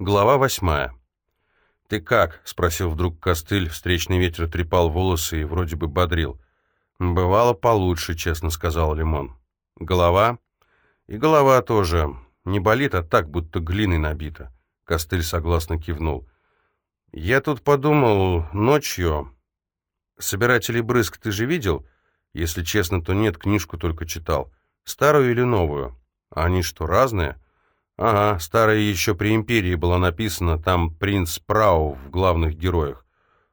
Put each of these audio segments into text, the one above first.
Глава восьмая. «Ты как?» — спросил вдруг костыль. Встречный ветер трепал волосы и вроде бы бодрил. «Бывало получше», — честно сказал Лимон. «Голова?» «И голова тоже. Не болит, а так, будто глиной набита». Костыль согласно кивнул. «Я тут подумал ночью. Собирателей брызг ты же видел? Если честно, то нет, книжку только читал. Старую или новую? А они что, разные?» Ага, старая еще при Империи была написана, там принц Прау в главных героях.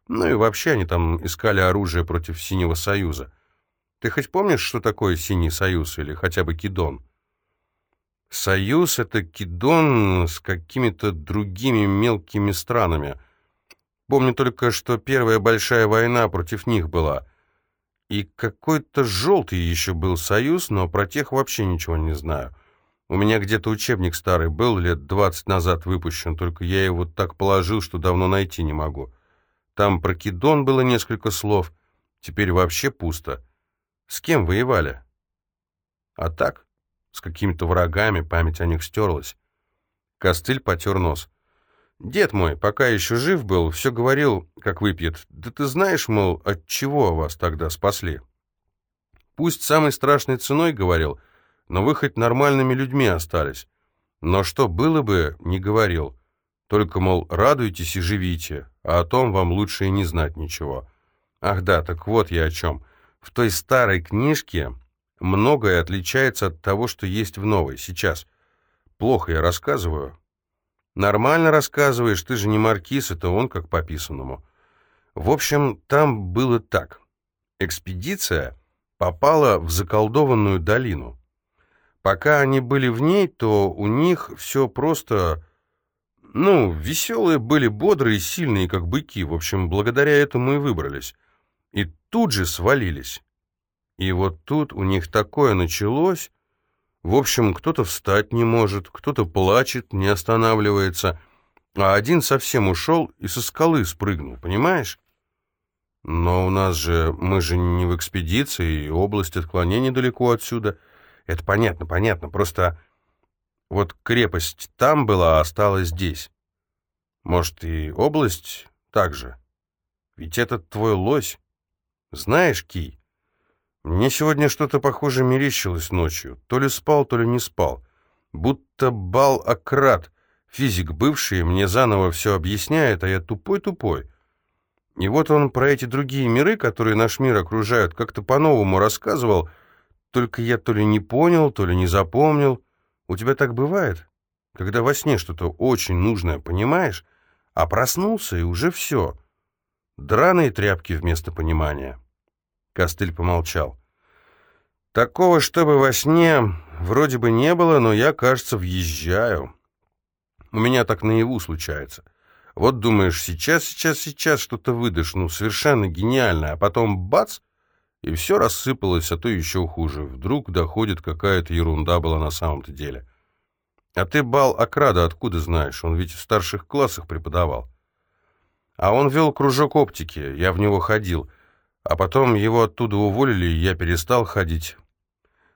Ну и вообще они там искали оружие против Синего Союза. Ты хоть помнишь, что такое Синий Союз или хотя бы Кидон? Союз — это Кидон с какими-то другими мелкими странами. Помню только, что первая большая война против них была. И какой-то желтый еще был союз, но про тех вообще ничего не знаю. У меня где-то учебник старый был, лет двадцать назад выпущен, только я его так положил, что давно найти не могу. Там про Кидон было несколько слов, теперь вообще пусто. С кем воевали? А так, с какими-то врагами, память о них стерлась. Костыль потер нос. Дед мой, пока еще жив был, все говорил, как выпьет. Да ты знаешь, мол, от чего вас тогда спасли? Пусть самой страшной ценой, говорил, — но вы хоть нормальными людьми остались. Но что было бы, не говорил. Только, мол, радуйтесь и живите, а о том вам лучше и не знать ничего. Ах да, так вот я о чем. В той старой книжке многое отличается от того, что есть в новой, сейчас. Плохо я рассказываю. Нормально рассказываешь, ты же не маркиз, это он как по писанному. В общем, там было так. Экспедиция попала в заколдованную долину. Пока они были в ней, то у них все просто... Ну, веселые были, бодрые, сильные, как быки. В общем, благодаря этому и выбрались. И тут же свалились. И вот тут у них такое началось. В общем, кто-то встать не может, кто-то плачет, не останавливается, а один совсем ушел и со скалы спрыгнул, понимаешь? Но у нас же, мы же не в экспедиции, и область отклонений далеко отсюда — это понятно, понятно. Просто вот крепость там была, а осталась здесь. Может, и область так же? Ведь этот твой лось. Знаешь, Кий, мне сегодня что-то похоже мерещилось ночью. То ли спал, то ли не спал. Будто бал Акрат, физик бывший, мне заново все объясняет, а я тупой-тупой. И вот он про эти другие миры, которые наш мир окружают, как-то по-новому рассказывал — только я то ли не понял, то ли не запомнил. У тебя так бывает? Когда во сне что-то очень нужное понимаешь, а проснулся, и уже все. Драные тряпки вместо понимания. Костыль помолчал. Такого, чтобы во сне, вроде бы не было, но я, кажется, въезжаю. У меня так наяву случается. Вот думаешь, сейчас, сейчас, сейчас что-то выдашь, ну, совершенно гениально, а потом бац, и все рассыпалось, а то еще хуже. Вдруг доходит, какая-то ерунда была на самом-то деле. А ты бал Акрада откуда знаешь? Он ведь в старших классах преподавал. А он вел кружок оптики, я в него ходил. А потом его оттуда уволили, и я перестал ходить.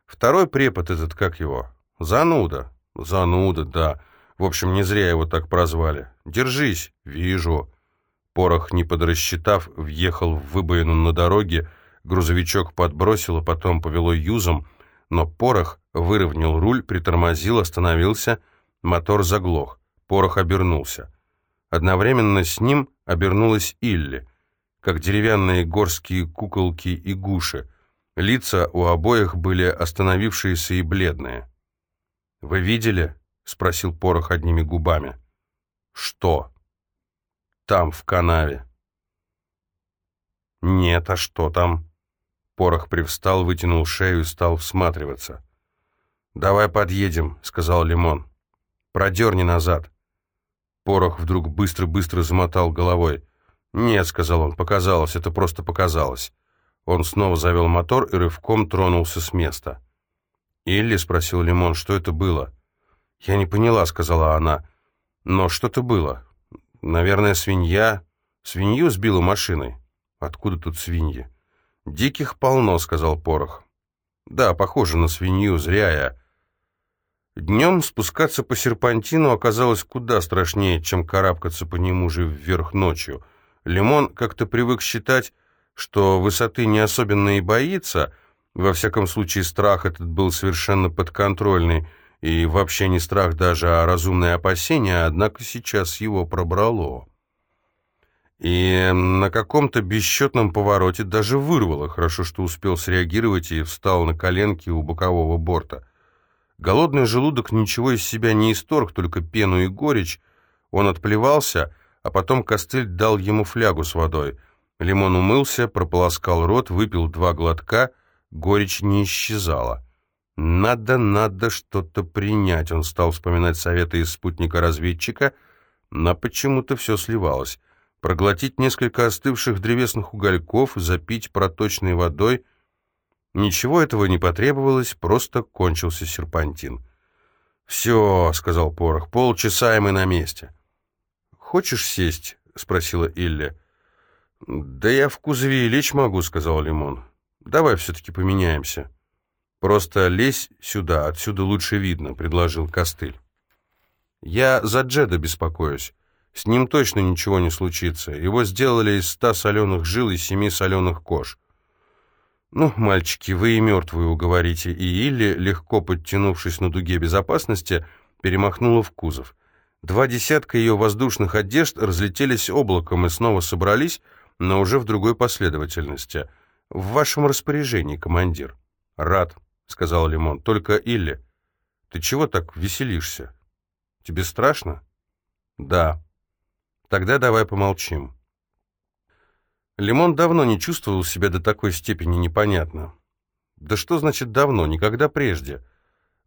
Второй препод этот, как его? Зануда. Зануда, да. В общем, не зря его так прозвали. Держись. Вижу. Порох, не подрасчитав, въехал в выбоину на дороге, Грузовичок подбросило, потом повело юзом, но порох выровнял руль, притормозил, остановился, мотор заглох. Порох обернулся. Одновременно с ним обернулась Илли, как деревянные горские куколки и гуши. Лица у обоих были остановившиеся и бледные. «Вы видели?» — спросил Порох одними губами. «Что?» «Там, в канаве». «Нет, а что там?» Порох привстал, вытянул шею и стал всматриваться. «Давай подъедем», — сказал Лимон. «Продерни назад». Порох вдруг быстро-быстро замотал головой. «Нет», — сказал он, — «показалось, это просто показалось». Он снова завел мотор и рывком тронулся с места. «Илли?» — спросил Лимон, — «что это было?» «Я не поняла», — сказала она. «Но что-то было. Наверное, свинья. Свинью сбила машиной. Откуда тут свиньи?» «Диких полно», — сказал Порох. «Да, похоже на свинью, зря я». Днем спускаться по серпантину оказалось куда страшнее, чем карабкаться по нему же вверх ночью. Лимон как-то привык считать, что высоты не особенно и боится, во всяком случае страх этот был совершенно подконтрольный, и вообще не страх даже, а разумное опасение, однако сейчас его пробрало. И на каком-то бесчетном повороте даже вырвало, хорошо, что успел среагировать и встал на коленки у бокового борта. Голодный желудок ничего из себя не исторг, только пену и горечь. Он отплевался, а потом костыль дал ему флягу с водой. Лимон умылся, прополоскал рот, выпил два глотка, горечь не исчезала. «Надо, надо что-то принять», — он стал вспоминать советы из спутника-разведчика, но почему-то все сливалось. Проглотить несколько остывших древесных угольков, запить проточной водой — Ничего этого не потребовалось, просто кончился серпантин. «Все», — сказал Порох, — «полчаса, и мы на месте». «Хочешь сесть?» — спросила Илля. «Да я в кузове и лечь могу», — сказал Лимон. «Давай все-таки поменяемся». «Просто лезь сюда, отсюда лучше видно», — предложил Костыль. «Я за Джеда беспокоюсь. С ним точно ничего не случится. Его сделали из ста соленых жил и семи соленых кож. «Ну, мальчики, вы и мертвую уговорите», и Илли, легко подтянувшись на дуге безопасности, перемахнула в кузов. Два десятка ее воздушных одежд разлетелись облаком и снова собрались, но уже в другой последовательности. «В вашем распоряжении, командир». «Рад», — сказал Лимон. «Только, Илли, ты чего так веселишься? Тебе страшно?» «Да». «Тогда давай помолчим». Лимон давно не чувствовал себя до такой степени непонятно. Да что значит давно? Никогда прежде.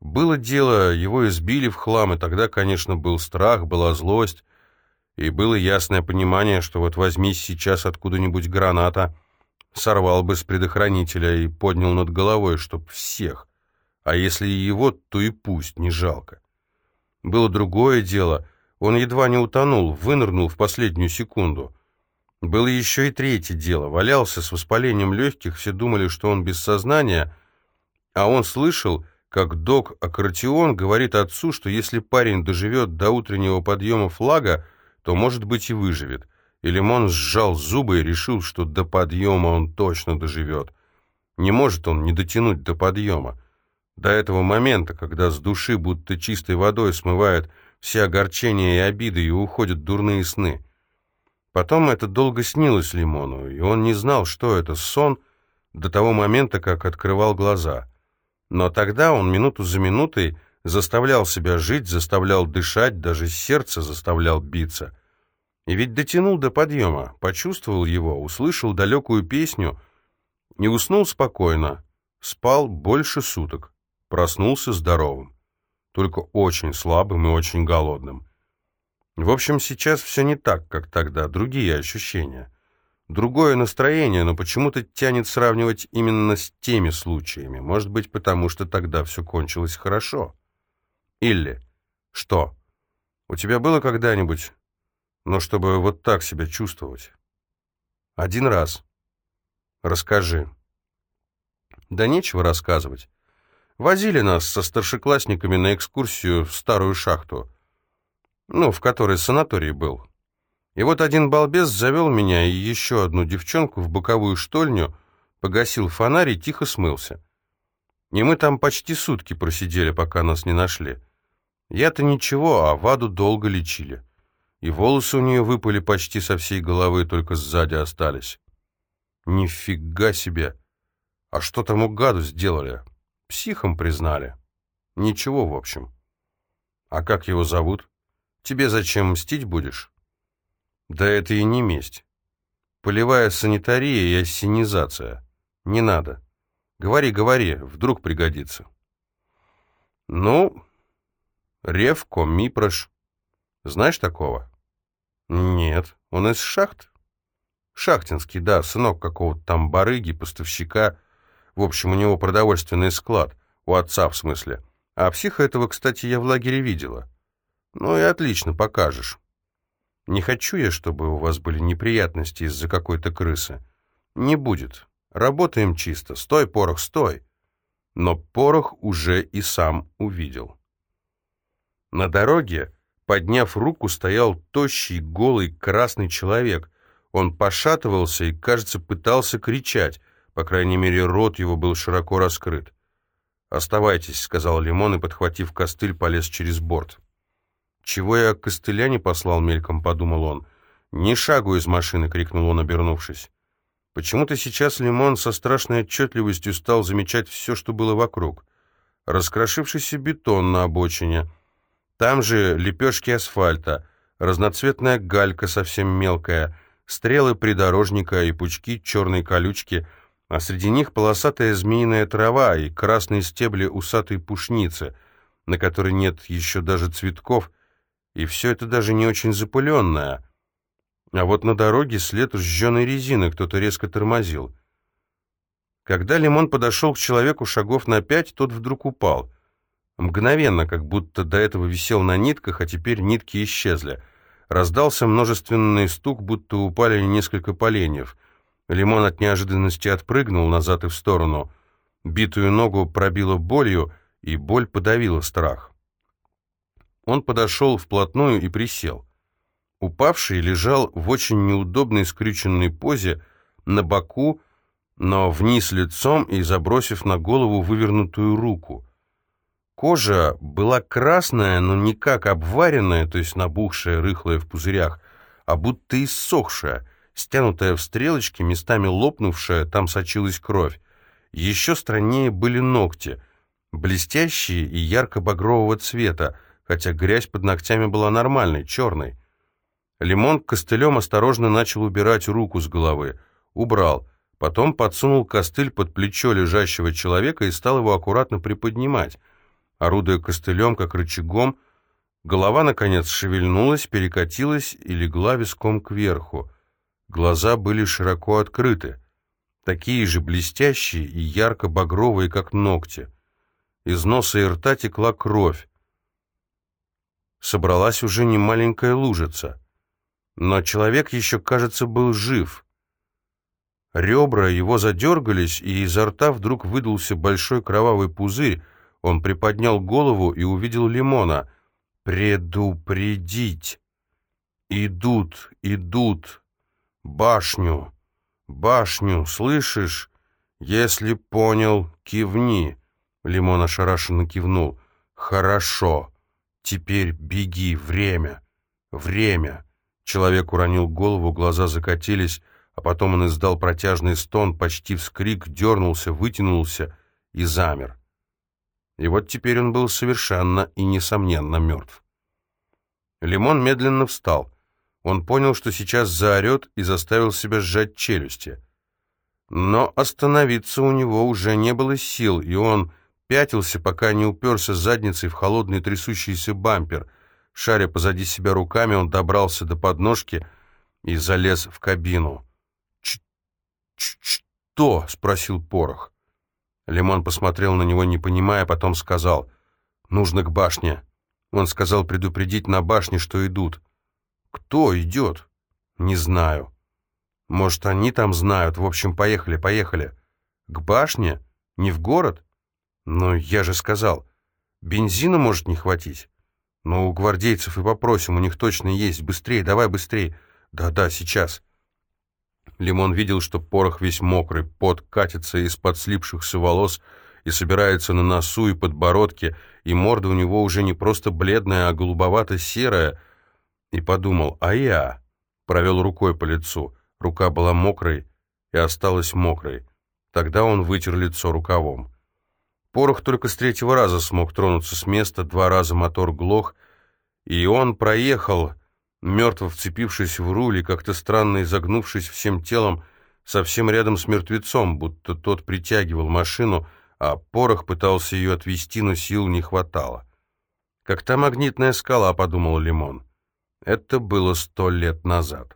Было дело, его избили в хлам, и тогда, конечно, был страх, была злость, и было ясное понимание, что вот возьмись сейчас откуда-нибудь граната, сорвал бы с предохранителя и поднял над головой, чтоб всех. А если и его, то и пусть, не жалко. Было другое дело, он едва не утонул, вынырнул в последнюю секунду — было еще и третье дело. Валялся с воспалением легких, все думали, что он без сознания, а он слышал, как док Аккортион говорит отцу, что если парень доживет до утреннего подъема флага, то, может быть, и выживет. И Лимон сжал зубы и решил, что до подъема он точно доживет. Не может он не дотянуть до подъема. До этого момента, когда с души будто чистой водой смывают все огорчения и обиды и уходят дурные сны. Потом это долго снилось Лимону, и он не знал, что это, сон, до того момента, как открывал глаза. Но тогда он минуту за минутой заставлял себя жить, заставлял дышать, даже сердце заставлял биться. И ведь дотянул до подъема, почувствовал его, услышал далекую песню, не уснул спокойно, спал больше суток, проснулся здоровым, только очень слабым и очень голодным. В общем, сейчас все не так, как тогда, другие ощущения. Другое настроение, но почему-то тянет сравнивать именно с теми случаями. Может быть, потому что тогда все кончилось хорошо. Или что? У тебя было когда-нибудь, но чтобы вот так себя чувствовать? Один раз. Расскажи. Да нечего рассказывать. Возили нас со старшеклассниками на экскурсию в старую шахту ну, в которой санаторий был. И вот один балбес завел меня и еще одну девчонку в боковую штольню, погасил фонарь и тихо смылся. И мы там почти сутки просидели, пока нас не нашли. Я-то ничего, а Ваду долго лечили. И волосы у нее выпали почти со всей головы, только сзади остались. Нифига себе! А что тому гаду сделали? Психом признали. Ничего, в общем. А как его зовут? Тебе зачем мстить будешь? Да это и не месть. Полевая санитария и ассенизация. Не надо. Говори, говори, вдруг пригодится. Ну, Ревко, Мипрош. Знаешь такого? Нет, он из шахт? Шахтинский, да, сынок какого-то там барыги, поставщика. В общем, у него продовольственный склад. У отца, в смысле. А психа этого, кстати, я в лагере видела. Ну и отлично, покажешь. Не хочу я, чтобы у вас были неприятности из-за какой-то крысы. Не будет. Работаем чисто. Стой, порох, стой. Но порох уже и сам увидел. На дороге, подняв руку, стоял тощий, голый, красный человек. Он пошатывался и, кажется, пытался кричать. По крайней мере, рот его был широко раскрыт. «Оставайтесь», — сказал Лимон и, подхватив костыль, полез через борт. «Чего я костыля не послал мельком?» — подумал он. «Ни шагу из машины!» — крикнул он, обернувшись. Почему-то сейчас Лимон со страшной отчетливостью стал замечать все, что было вокруг. Раскрошившийся бетон на обочине. Там же лепешки асфальта, разноцветная галька совсем мелкая, стрелы придорожника и пучки черной колючки, а среди них полосатая змеиная трава и красные стебли усатой пушницы, на которой нет еще даже цветков, и все это даже не очень запыленное — а вот на дороге след сжженной резины, кто-то резко тормозил. Когда Лимон подошел к человеку шагов на пять, тот вдруг упал. Мгновенно, как будто до этого висел на нитках, а теперь нитки исчезли. Раздался множественный стук, будто упали несколько поленьев. Лимон от неожиданности отпрыгнул назад и в сторону. Битую ногу пробило болью, и боль подавила страх. Он подошел вплотную и присел. Упавший лежал в очень неудобной скрюченной позе, на боку, но вниз лицом и забросив на голову вывернутую руку. Кожа была красная, но не как обваренная, то есть набухшая, рыхлая в пузырях, а будто иссохшая, стянутая в стрелочки, местами лопнувшая, там сочилась кровь. Еще страннее были ногти, блестящие и ярко-багрового цвета, хотя грязь под ногтями была нормальной, черной. Лимон костылем осторожно начал убирать руку с головы. Убрал. Потом подсунул костыль под плечо лежащего человека и стал его аккуратно приподнимать. Орудуя костылем, как рычагом, голова, наконец, шевельнулась, перекатилась и легла виском кверху. Глаза были широко открыты, такие же блестящие и ярко-багровые, как ногти. Из носа и рта текла кровь. Собралась уже немаленькая лужица. Но человек еще, кажется, был жив. Ребра его задергались, и изо рта вдруг выдался большой кровавый пузырь. Он приподнял голову и увидел лимона. «Предупредить! Идут, идут! Башню! Башню, слышишь? Если понял, кивни!» Лимон ошарашенно кивнул. «Хорошо. Теперь беги. Время. Время!» Человек уронил голову, глаза закатились, а потом он издал протяжный стон, почти вскрик, дернулся, вытянулся и замер. И вот теперь он был совершенно и несомненно мертв. Лимон медленно встал. Он понял, что сейчас заорет, и заставил себя сжать челюсти. Но остановиться у него уже не было сил, и он пятился, пока не уперся задницей в холодный трясущийся бампер — Шаря позади себя руками, он добрался до подножки и залез в кабину. Ч «Что?» — спросил Порох. Лимон посмотрел на него, не понимая, потом сказал, «Нужно к башне». Он сказал предупредить на башне, что идут. «Кто идет?» «Не знаю». «Может, они там знают. В общем, поехали, поехали». «К башне? Не в город?» «Но я же сказал, бензина может не хватить». «Ну, у гвардейцев и попросим, у них точно есть. Быстрее, давай быстрее». «Да-да, сейчас». Лимон видел, что порох весь мокрый, пот катится из-под слипшихся волос и собирается на носу и подбородке, и морда у него уже не просто бледная, а голубовато-серая. И подумал, а я? Провел рукой по лицу. Рука была мокрой и осталась мокрой. Тогда он вытер лицо рукавом. Порох только с третьего раза смог тронуться с места, два раза мотор глох, и он проехал, мертво вцепившись в руль и как-то странно изогнувшись всем телом, совсем рядом с мертвецом, будто тот притягивал машину, а порох пытался ее отвести, но сил не хватало. «Как та магнитная скала», — подумал Лимон. Это было сто лет назад.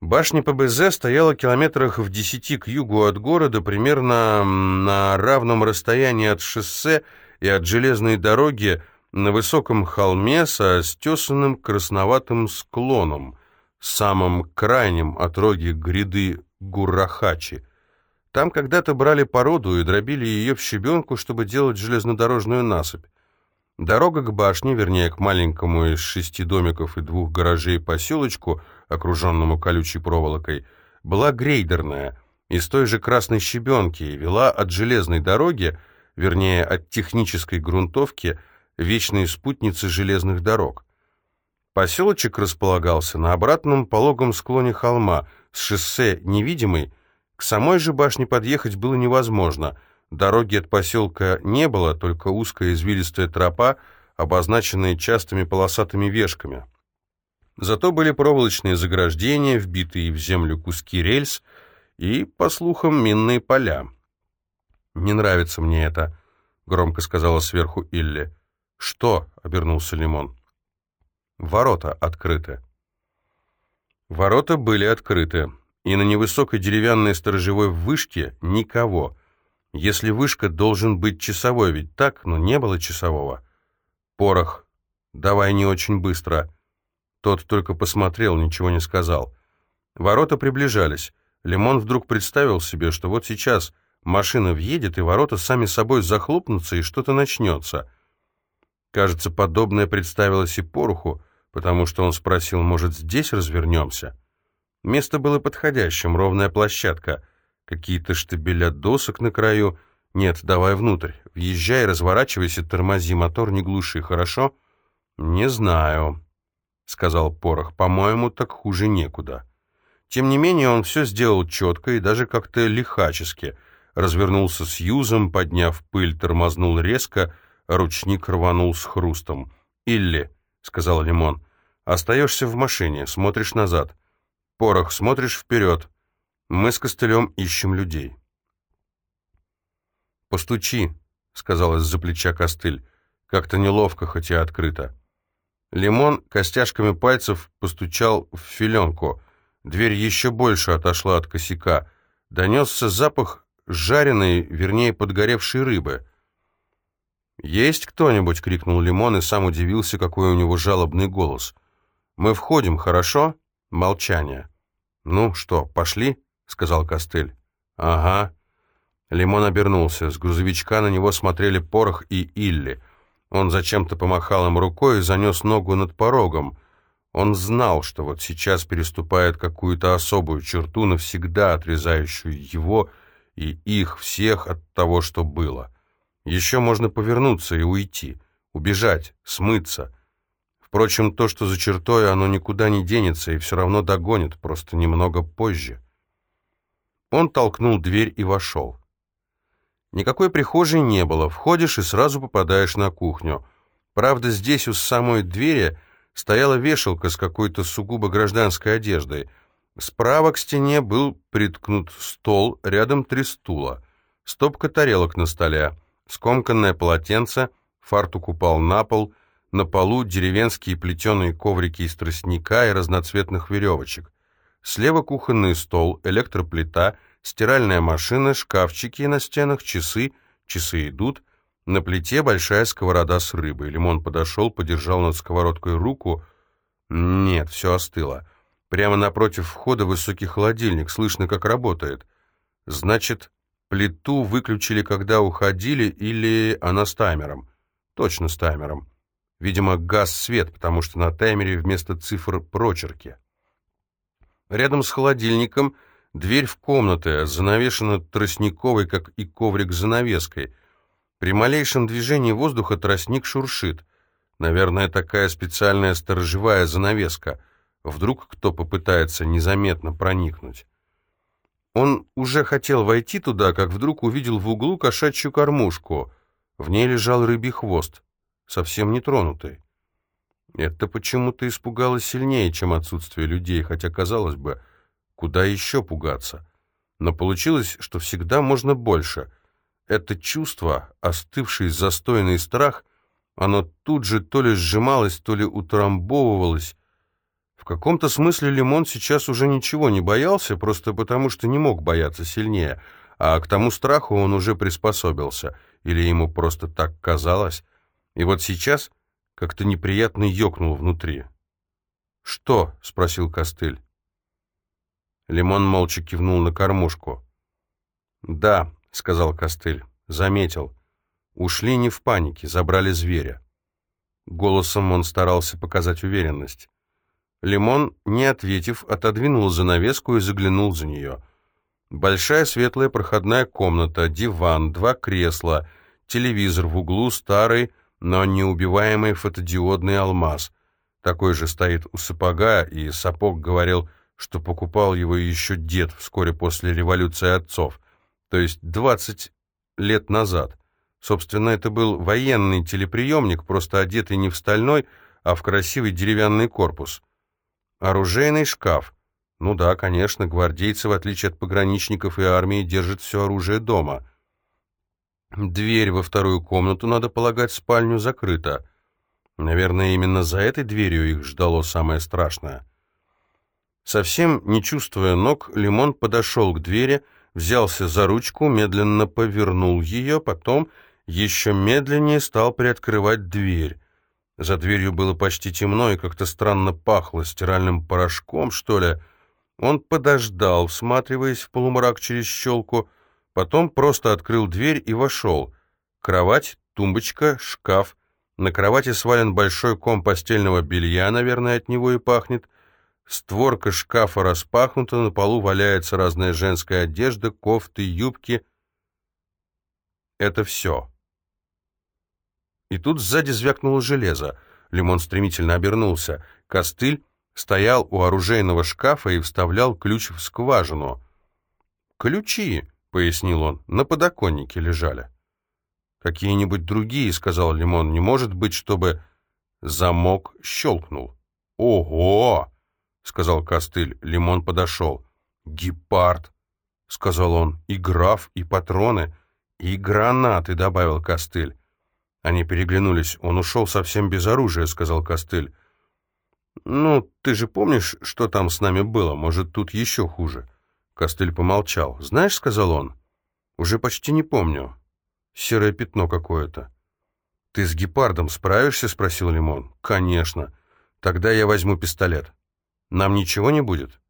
Башня ПБЗ стояла километрах в десяти к югу от города, примерно на равном расстоянии от шоссе и от железной дороги на высоком холме со стесанным красноватым склоном, самым крайним отроги гряды Гуррахачи. Там когда-то брали породу и дробили ее в щебенку, чтобы делать железнодорожную насыпь. Дорога к башне, вернее, к маленькому из шести домиков и двух гаражей поселочку, окруженному колючей проволокой, была грейдерная, из той же красной щебенки, и вела от железной дороги, вернее, от технической грунтовки, вечной спутницы железных дорог. Поселочек располагался на обратном пологом склоне холма, с шоссе невидимой, к самой же башне подъехать было невозможно — Дороги от поселка не было, только узкая извилистая тропа, обозначенная частыми полосатыми вешками. Зато были проволочные заграждения, вбитые в землю куски рельс и, по слухам, минные поля. «Не нравится мне это», — громко сказала сверху Илли. «Что?» — обернулся Лимон. «Ворота открыты». Ворота были открыты, и на невысокой деревянной сторожевой вышке никого — если вышка должен быть часовой, ведь так, но не было часового. Порох. Давай не очень быстро. Тот только посмотрел, ничего не сказал. Ворота приближались. Лимон вдруг представил себе, что вот сейчас машина въедет, и ворота сами собой захлопнутся, и что-то начнется. Кажется, подобное представилось и Пороху, потому что он спросил, может, здесь развернемся? Место было подходящим, ровная площадка — Какие-то штабеля досок на краю. Нет, давай внутрь. Въезжай, разворачивайся, тормози, мотор не глуши, хорошо? Не знаю, сказал Порох. По-моему, так хуже некуда. Тем не менее, он все сделал четко и даже как-то лихачески. Развернулся с юзом, подняв пыль, тормознул резко, ручник рванул с хрустом. «Илли», — сказал Лимон, — «остаешься в машине, смотришь назад. Порох, смотришь вперед. Мы с костылем ищем людей. «Постучи», — сказал из-за плеча костыль. Как-то неловко, хотя открыто. Лимон костяшками пальцев постучал в филенку. Дверь еще больше отошла от косяка. Донесся запах жареной, вернее, подгоревшей рыбы. «Есть кто-нибудь?» — крикнул Лимон и сам удивился, какой у него жалобный голос. «Мы входим, хорошо?» Молчание. «Ну что, пошли?» — сказал Костыль. «Ага». Лимон обернулся. С грузовичка на него смотрели Порох и Илли. Он зачем-то помахал им рукой и занес ногу над порогом. Он знал, что вот сейчас переступает какую-то особую черту, навсегда отрезающую его и их всех от того, что было. Еще можно повернуться и уйти, убежать, смыться. Впрочем, то, что за чертой, оно никуда не денется и все равно догонит, просто немного позже. Он толкнул дверь и вошел. Никакой прихожей не было, входишь и сразу попадаешь на кухню. Правда, здесь у самой двери стояла вешалка с какой-то сугубо гражданской одеждой. Справа к стене был приткнут стол, рядом три стула. Стопка тарелок на столе, скомканное полотенце, фартук упал на пол, на полу деревенские плетеные коврики из тростника и разноцветных веревочек. Слева кухонный стол, электроплита, стиральная машина, шкафчики на стенах, часы, часы идут. На плите большая сковорода с рыбой. Лимон подошел, подержал над сковородкой руку. Нет, все остыло. Прямо напротив входа высокий холодильник, слышно, как работает. Значит, плиту выключили, когда уходили, или она с таймером? Точно с таймером. Видимо, газ-свет, потому что на таймере вместо цифр прочерки. Рядом с холодильником дверь в комнаты занавешена тростниковой, как и коврик с занавеской. При малейшем движении воздуха тростник шуршит. Наверное, такая специальная сторожевая занавеска. Вдруг кто попытается незаметно проникнуть. Он уже хотел войти туда, как вдруг увидел в углу кошачью кормушку. В ней лежал рыбий хвост, совсем не тронутый. Это почему-то испугало сильнее, чем отсутствие людей, хотя, казалось бы, куда еще пугаться. Но получилось, что всегда можно больше. Это чувство, остывший застойный страх, оно тут же то ли сжималось, то ли утрамбовывалось. В каком-то смысле Лимон сейчас уже ничего не боялся, просто потому что не мог бояться сильнее, а к тому страху он уже приспособился, или ему просто так казалось. И вот сейчас как-то неприятно ёкнул внутри. «Что?» — спросил Костыль. Лимон молча кивнул на кормушку. «Да», — сказал Костыль, — «заметил. Ушли не в панике, забрали зверя». Голосом он старался показать уверенность. Лимон, не ответив, отодвинул занавеску и заглянул за нее. Большая светлая проходная комната, диван, два кресла, телевизор в углу, старый, но неубиваемый фотодиодный алмаз. Такой же стоит у сапога, и сапог говорил, что покупал его еще дед вскоре после революции отцов, то есть 20 лет назад. Собственно, это был военный телеприемник, просто одетый не в стальной, а в красивый деревянный корпус. Оружейный шкаф. Ну да, конечно, гвардейцы, в отличие от пограничников и армии, держат все оружие дома. Дверь во вторую комнату, надо полагать, спальню закрыта. Наверное, именно за этой дверью их ждало самое страшное. Совсем не чувствуя ног, Лимон подошел к двери, взялся за ручку, медленно повернул ее, потом еще медленнее стал приоткрывать дверь. За дверью было почти темно и как-то странно пахло стиральным порошком, что ли. Он подождал, всматриваясь в полумрак через щелку, потом просто открыл дверь и вошел. Кровать, тумбочка, шкаф. На кровати свален большой ком постельного белья, наверное, от него и пахнет. Створка шкафа распахнута, на полу валяется разная женская одежда, кофты, юбки. Это все. И тут сзади звякнуло железо. Лимон стремительно обернулся. Костыль стоял у оружейного шкафа и вставлял ключ в скважину. «Ключи», — пояснил он, — «на подоконнике лежали». «Какие-нибудь другие», — сказал Лимон, — «не может быть, чтобы...» Замок щелкнул. «Ого!» — сказал Костыль. Лимон подошел. «Гепард», — сказал он, — «и граф, и патроны, и гранаты», — добавил Костыль. Они переглянулись. «Он ушел совсем без оружия», — сказал Костыль. «Ну, ты же помнишь, что там с нами было? Может, тут еще хуже?» Костыль помолчал. «Знаешь», — сказал он, — «уже почти не помню. Серое пятно какое-то». «Ты с гепардом справишься?» — спросил Лимон. «Конечно. Тогда я возьму пистолет. Нам ничего не будет?»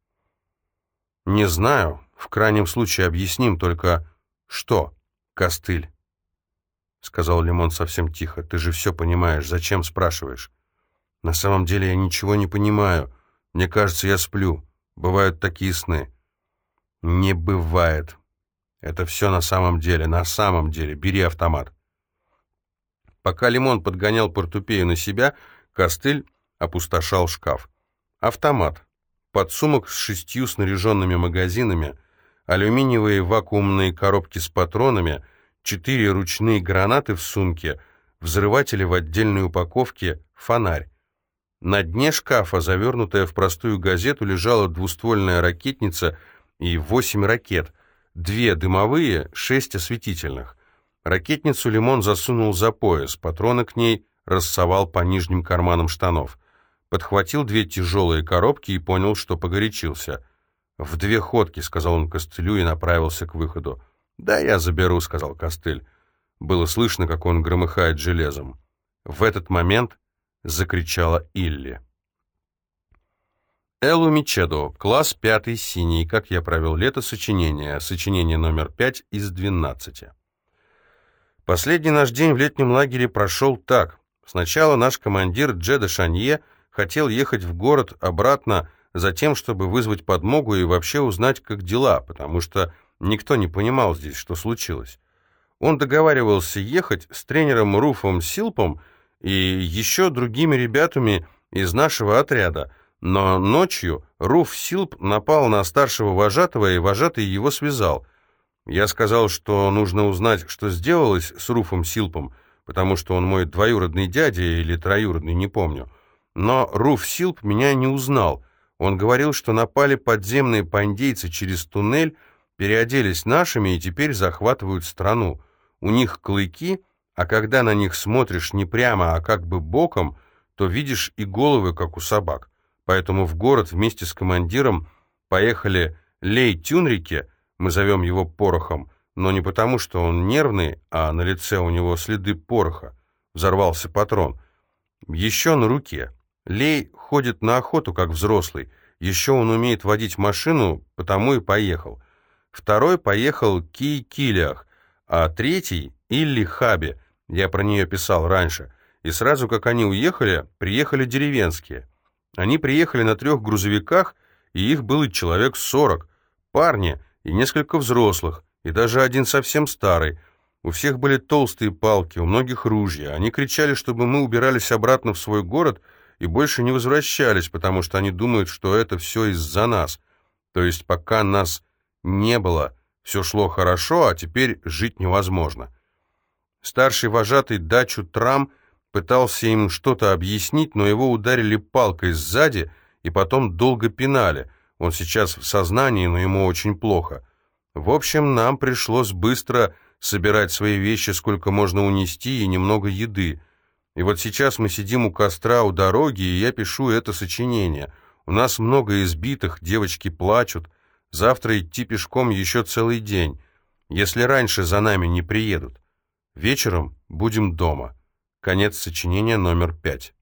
«Не знаю. В крайнем случае объясним только...» «Что?» «Костыль». — сказал Лимон совсем тихо. «Ты же все понимаешь. Зачем спрашиваешь?» «На самом деле я ничего не понимаю. Мне кажется, я сплю. Бывают такие сны». «Не бывает. Это все на самом деле. На самом деле. Бери автомат». Пока Лимон подгонял портупею на себя, Костыль опустошал шкаф. Автомат. Подсумок с шестью снаряженными магазинами, алюминиевые вакуумные коробки с патронами — четыре ручные гранаты в сумке, взрыватели в отдельной упаковке, фонарь. На дне шкафа, завернутая в простую газету, лежала двуствольная ракетница и восемь ракет, две дымовые, шесть осветительных. Ракетницу Лимон засунул за пояс, патроны к ней рассовал по нижним карманам штанов. Подхватил две тяжелые коробки и понял, что погорячился. «В две ходки», — сказал он костылю и направился к выходу. «Да, я заберу», — сказал Костыль. Было слышно, как он громыхает железом. В этот момент закричала Илли. Эллу Мичедо, класс пятый, синий, как я провел лето, сочинение, сочинение номер пять из двенадцати. Последний наш день в летнем лагере прошел так. Сначала наш командир Джеда Шанье хотел ехать в город обратно за тем, чтобы вызвать подмогу и вообще узнать, как дела, потому что Никто не понимал здесь, что случилось. Он договаривался ехать с тренером Руфом Силпом и еще другими ребятами из нашего отряда, но ночью Руф Силп напал на старшего вожатого, и вожатый его связал. Я сказал, что нужно узнать, что сделалось с Руфом Силпом, потому что он мой двоюродный дядя или троюродный, не помню. Но Руф Силп меня не узнал. Он говорил, что напали подземные пандейцы через туннель, переоделись нашими и теперь захватывают страну. У них клыки, а когда на них смотришь не прямо, а как бы боком, то видишь и головы, как у собак. Поэтому в город вместе с командиром поехали Лей Тюнрике, мы зовем его Порохом, но не потому, что он нервный, а на лице у него следы пороха. Взорвался патрон. Еще на руке. Лей ходит на охоту, как взрослый. Еще он умеет водить машину, потому и поехал. Второй поехал Ки Килях, а третий — Илли Хаби, я про нее писал раньше. и сразу как они уехали, приехали деревенские. Они приехали на трех грузовиках, и их было человек сорок, парни и несколько взрослых, и даже один совсем старый. У всех были толстые палки, у многих ружья. Они кричали, чтобы мы убирались обратно в свой город и больше не возвращались, потому что они думают, что это все из-за нас. То есть пока нас не было, все шло хорошо, а теперь жить невозможно. Старший вожатый дачу Трам пытался им что-то объяснить, но его ударили палкой сзади и потом долго пинали. Он сейчас в сознании, но ему очень плохо. В общем, нам пришлось быстро собирать свои вещи, сколько можно унести, и немного еды. И вот сейчас мы сидим у костра у дороги, и я пишу это сочинение. У нас много избитых, девочки плачут. Завтра идти пешком еще целый день, если раньше за нами не приедут. Вечером будем дома. Конец сочинения номер пять.